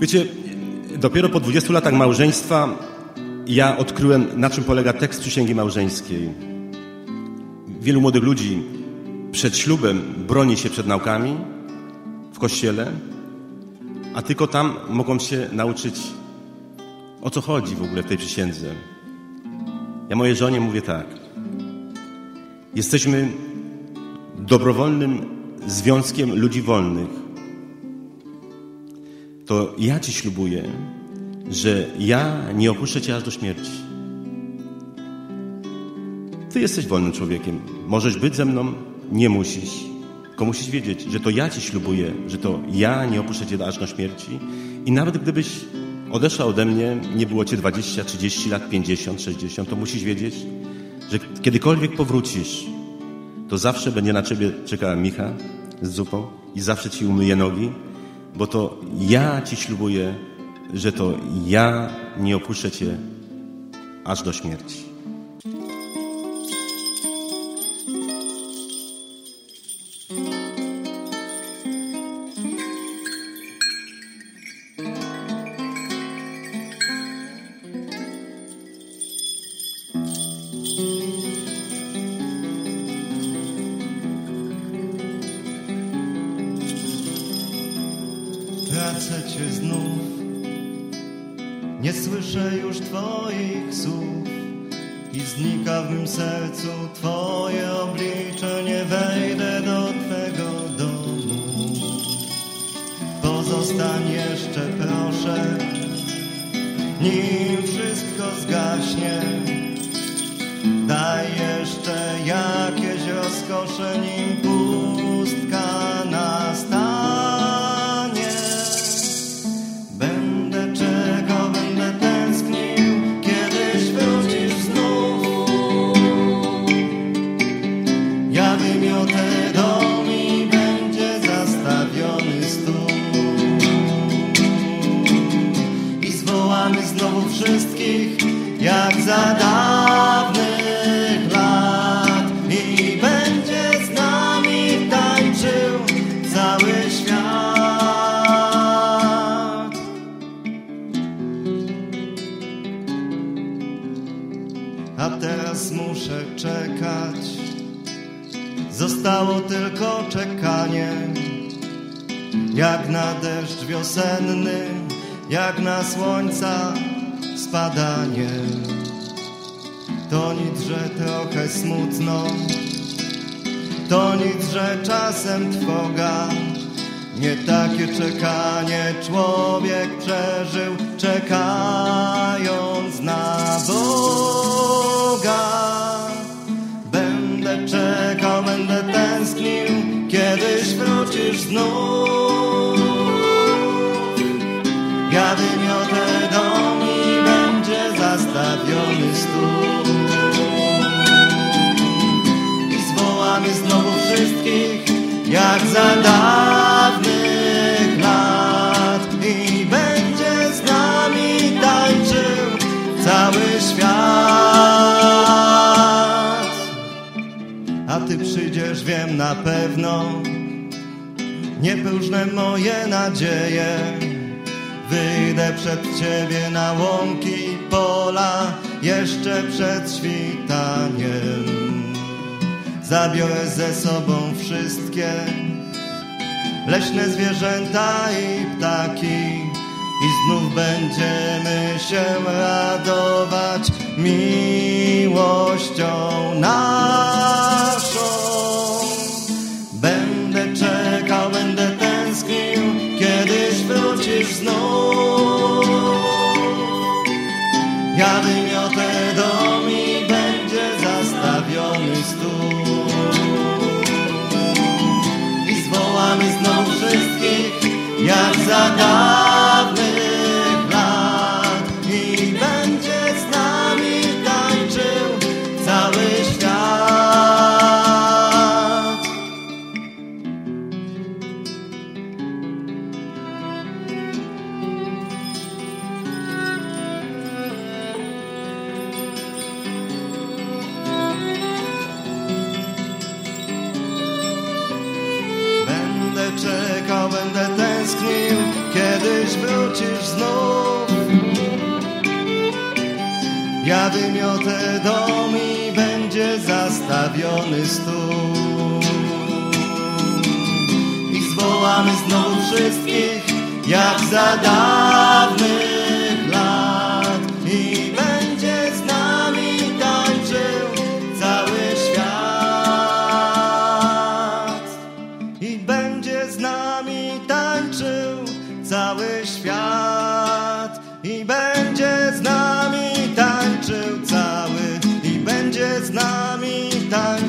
Wiecie, dopiero po 20 latach małżeństwa ja odkryłem, na czym polega tekst przysięgi małżeńskiej. Wielu młodych ludzi przed ślubem broni się przed naukami w kościele, a tylko tam mogą się nauczyć, o co chodzi w ogóle w tej przysiędze. Ja mojej żonie mówię tak. Jesteśmy dobrowolnym związkiem ludzi wolnych. To ja ci ślubuję, że ja nie opuszczę cię aż do śmierci. Ty jesteś wolnym człowiekiem. Możesz być ze mną, nie musisz. Tylko musisz wiedzieć, że to ja ci ślubuję, że to ja nie opuszczę cię aż do śmierci. I nawet gdybyś odeszła ode mnie, nie było cię 20, 30 lat, 50, 60, to musisz wiedzieć, że kiedykolwiek powrócisz, to zawsze będzie na ciebie czekała Micha z zupą i zawsze ci umyje nogi, bo to ja ci ślubuję, że to ja nie opuszczę cię aż do śmierci. Tracę cię znów, nie słyszę już twoich słów i znika w mym sercu twoje oblicze, nie wejdę do twego domu. Pozostań jeszcze proszę, nim wszystko zgaśnie. Daj jeszcze jakieś rozkosze, nim pustka zwołamy znowu wszystkich, jak za dawnych lat. I będzie z nami tańczył cały świat. A teraz muszę czekać. Zostało tylko czekanie. Jak na deszcz wiosenny, jak na słońca spadanie. To nic, że trochę smutno, to nic, że czasem trwoga. Nie takie czekanie człowiek przeżył, czekając Ja wymiotę dom i będzie zastawiony stół. I zwołamy znowu wszystkich, jak za dawnych lat. I będzie z nami tańczył cały świat. A ty przyjdziesz, wiem na pewno, nie próżne moje nadzieje. Wyjdę przed ciebie na łąki pola jeszcze przed świtaniem. Zabiorę ze sobą wszystkie leśne zwierzęta i ptaki i znów będziemy się radować miłością naszą. Znów. Ja wymiotę dom i będzie zastawiony stół. I zwołamy znowu wszystkich, jak za na wymiotę dom i będzie zastawiony stół. I zwołamy znowu wszystkich, jak za dawnych lat. I będzie z nami tańczył cały świat. I będzie z nami tańczył cały świat. I będzie z nami tańczył cały. I będzie z nami tańczył.